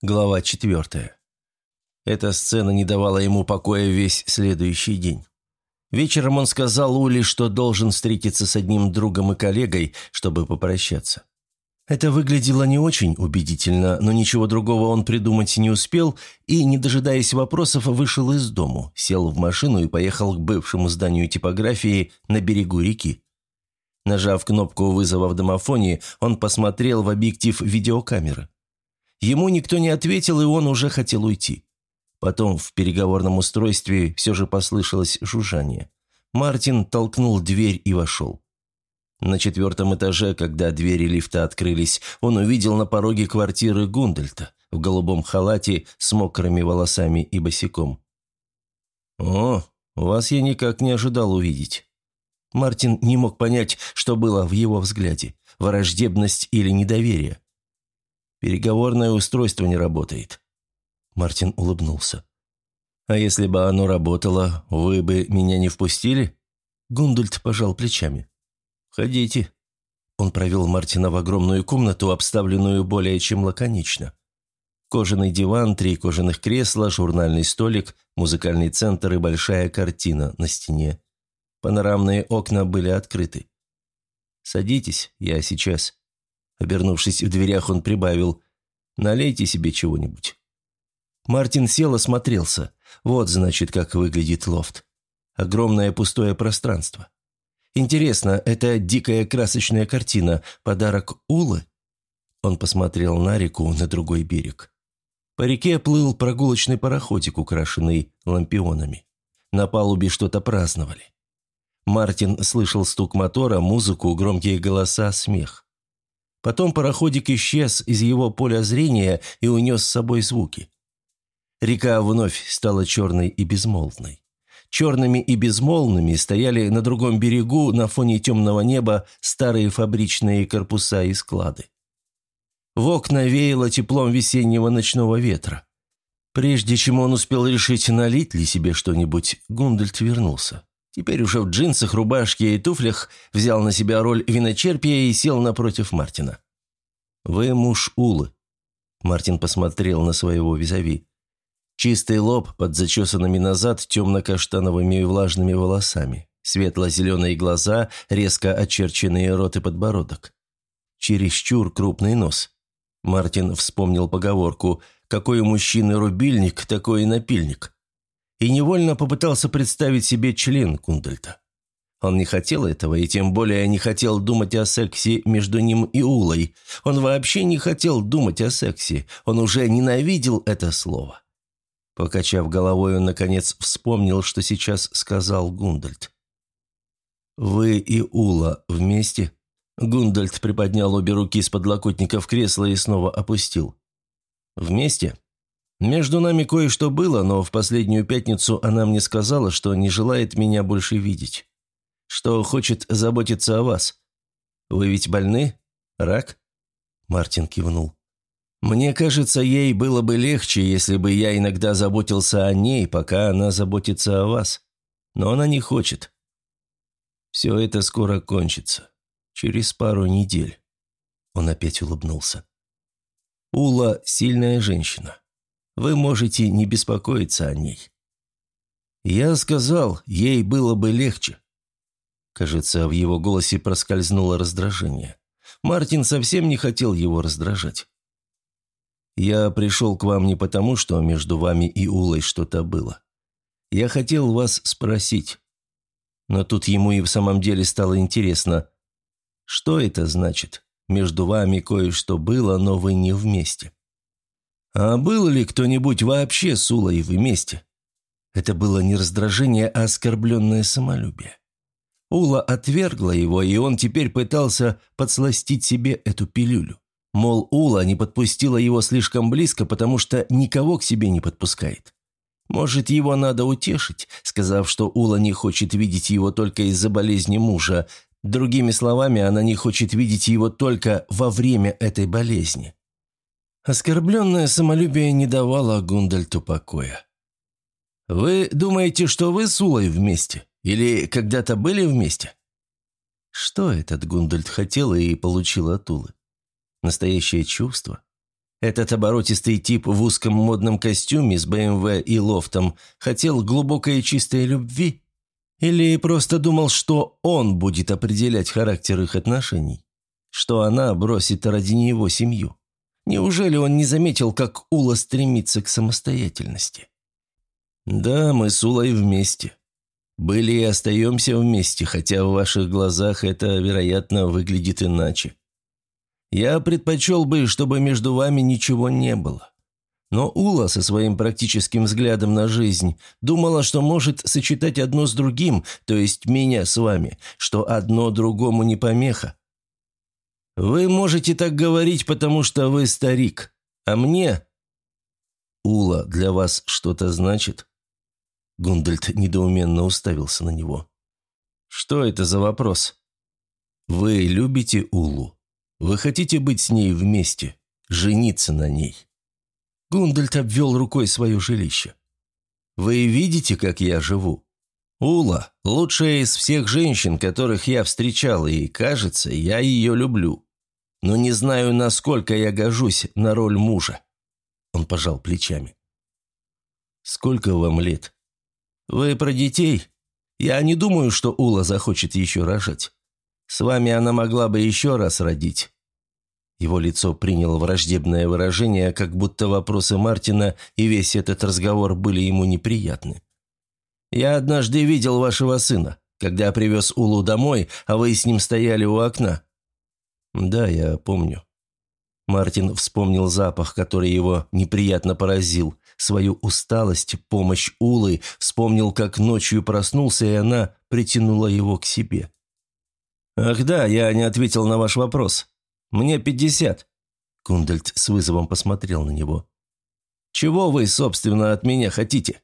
Глава четвертая. Эта сцена не давала ему покоя весь следующий день. Вечером он сказал Ули, что должен встретиться с одним другом и коллегой, чтобы попрощаться. Это выглядело не очень убедительно, но ничего другого он придумать не успел и, не дожидаясь вопросов, вышел из дому, сел в машину и поехал к бывшему зданию типографии на берегу реки. Нажав кнопку вызова в домофоне, он посмотрел в объектив видеокамеры. Ему никто не ответил, и он уже хотел уйти. Потом в переговорном устройстве все же послышалось жужжание. Мартин толкнул дверь и вошел. На четвертом этаже, когда двери лифта открылись, он увидел на пороге квартиры Гундельта в голубом халате с мокрыми волосами и босиком. «О, вас я никак не ожидал увидеть». Мартин не мог понять, что было в его взгляде – враждебность или недоверие. Переговорное устройство не работает». Мартин улыбнулся. «А если бы оно работало, вы бы меня не впустили?» Гундульт пожал плечами. «Ходите». Он провел Мартина в огромную комнату, обставленную более чем лаконично. Кожаный диван, три кожаных кресла, журнальный столик, музыкальный центр и большая картина на стене. Панорамные окна были открыты. «Садитесь, я сейчас». Обернувшись в дверях, он прибавил «Налейте себе чего-нибудь». Мартин сел и смотрелся. Вот, значит, как выглядит лофт. Огромное пустое пространство. Интересно, это дикая красочная картина, подарок Улы? Он посмотрел на реку на другой берег. По реке плыл прогулочный пароходик, украшенный лампионами. На палубе что-то праздновали. Мартин слышал стук мотора, музыку, громкие голоса, смех. Потом пароходик исчез из его поля зрения и унес с собой звуки. Река вновь стала черной и безмолвной. Черными и безмолвными стояли на другом берегу на фоне темного неба старые фабричные корпуса и склады. В окна веяло теплом весеннего ночного ветра. Прежде чем он успел решить, налить ли себе что-нибудь, Гундальд вернулся. Теперь уже в джинсах, рубашке и туфлях взял на себя роль виночерпия и сел напротив Мартина. «Вы муж Улы». Мартин посмотрел на своего визави. Чистый лоб под зачесанными назад темно-каштановыми влажными волосами. Светло-зеленые глаза, резко очерченные рот и подбородок. Чересчур крупный нос. Мартин вспомнил поговорку «Какой у мужчины рубильник, такой и напильник» и невольно попытался представить себе член Кундельта. Он не хотел этого, и тем более не хотел думать о сексе между ним и Улой. Он вообще не хотел думать о сексе, он уже ненавидел это слово. Покачав головой, он, наконец, вспомнил, что сейчас сказал Гундальд. «Вы и Ула вместе?» Гундальд приподнял обе руки с подлокотников кресла и снова опустил. «Вместе?» Между нами кое-что было, но в последнюю пятницу она мне сказала, что не желает меня больше видеть. Что хочет заботиться о вас. Вы ведь больны? Рак?» Мартин кивнул. «Мне кажется, ей было бы легче, если бы я иногда заботился о ней, пока она заботится о вас. Но она не хочет. Все это скоро кончится. Через пару недель». Он опять улыбнулся. «Ула – сильная женщина. Вы можете не беспокоиться о ней». Я сказал, ей было бы легче. Кажется, в его голосе проскользнуло раздражение. Мартин совсем не хотел его раздражать. «Я пришел к вам не потому, что между вами и Улой что-то было. Я хотел вас спросить». Но тут ему и в самом деле стало интересно, что это значит? Между вами кое-что было, но вы не вместе. А был ли кто-нибудь вообще с Улой вместе? Это было не раздражение, а оскорбленное самолюбие. Ула отвергла его, и он теперь пытался подсластить себе эту пилюлю. Мол, Ула не подпустила его слишком близко, потому что никого к себе не подпускает. Может, его надо утешить, сказав, что Ула не хочет видеть его только из-за болезни мужа. Другими словами, она не хочет видеть его только во время этой болезни. Оскорбленное самолюбие не давало Гундальту покоя. «Вы думаете, что вы с Улой вместе? Или когда-то были вместе?» Что этот Гундальт хотел и получил от Улы? Настоящее чувство? Этот оборотистый тип в узком модном костюме с БМВ и лофтом хотел глубокой и чистой любви? Или просто думал, что он будет определять характер их отношений? Что она бросит ради него семью? Неужели он не заметил, как Ула стремится к самостоятельности? Да, мы с Улой вместе. Были и остаемся вместе, хотя в ваших глазах это, вероятно, выглядит иначе. Я предпочел бы, чтобы между вами ничего не было. Но Ула со своим практическим взглядом на жизнь думала, что может сочетать одно с другим, то есть меня с вами, что одно другому не помеха. Вы можете так говорить, потому что вы старик, а мне... Ула для вас что-то значит? Гундальд недоуменно уставился на него. «Что это за вопрос?» «Вы любите Улу? Вы хотите быть с ней вместе? Жениться на ней?» Гундальд обвел рукой свое жилище. «Вы видите, как я живу? Ула – лучшая из всех женщин, которых я встречал, и, кажется, я ее люблю. Но не знаю, насколько я гожусь на роль мужа». Он пожал плечами. «Сколько вам лет?» «Вы про детей? Я не думаю, что Ула захочет еще рожать. С вами она могла бы еще раз родить». Его лицо приняло враждебное выражение, как будто вопросы Мартина и весь этот разговор были ему неприятны. «Я однажды видел вашего сына, когда привез Улу домой, а вы с ним стояли у окна». «Да, я помню». Мартин вспомнил запах, который его неприятно поразил, свою усталость, помощь Улы, вспомнил, как ночью проснулся, и она притянула его к себе. «Ах да, я не ответил на ваш вопрос. Мне пятьдесят». Кундельт с вызовом посмотрел на него. «Чего вы, собственно, от меня хотите?»